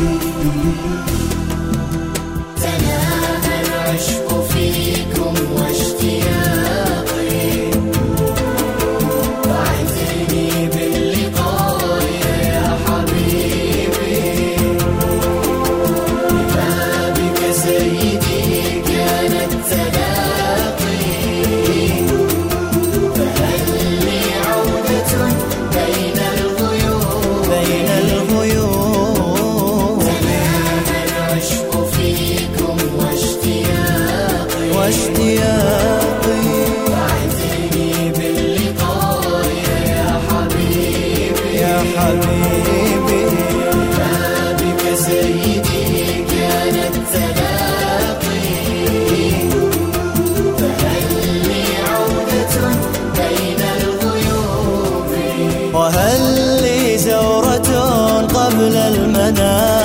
Müzik أنا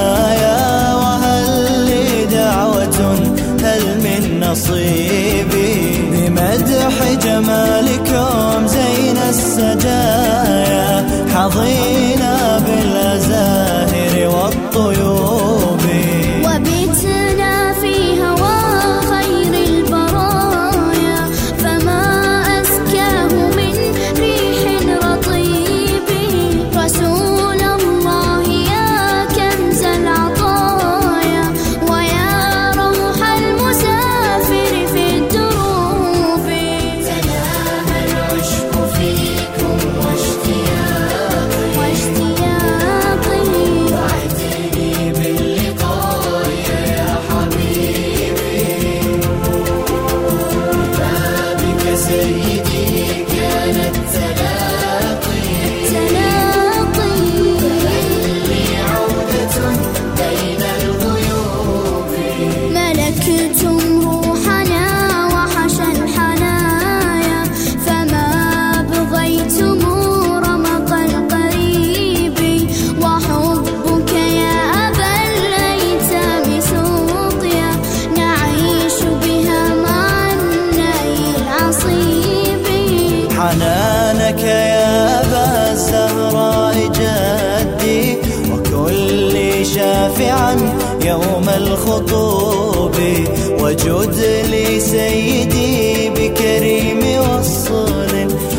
خطوبي وجود لي سيدي بكريم وصل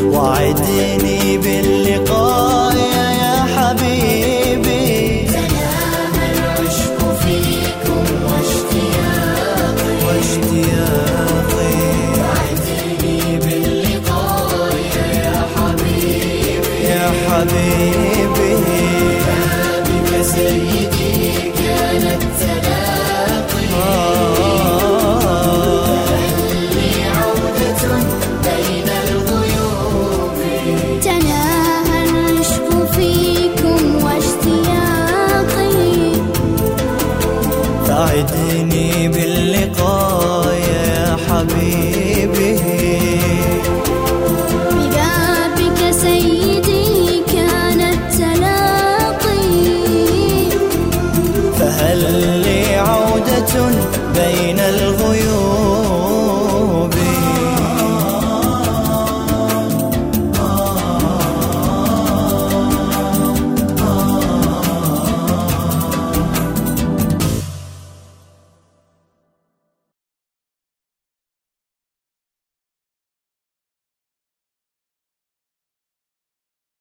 وعدني باللقاء يا حبيبي. سلام العشق فيكم واشتياقي واشتياقي وعدني باللقاء يا حبيبي. يا حبيبي. يا سيدي.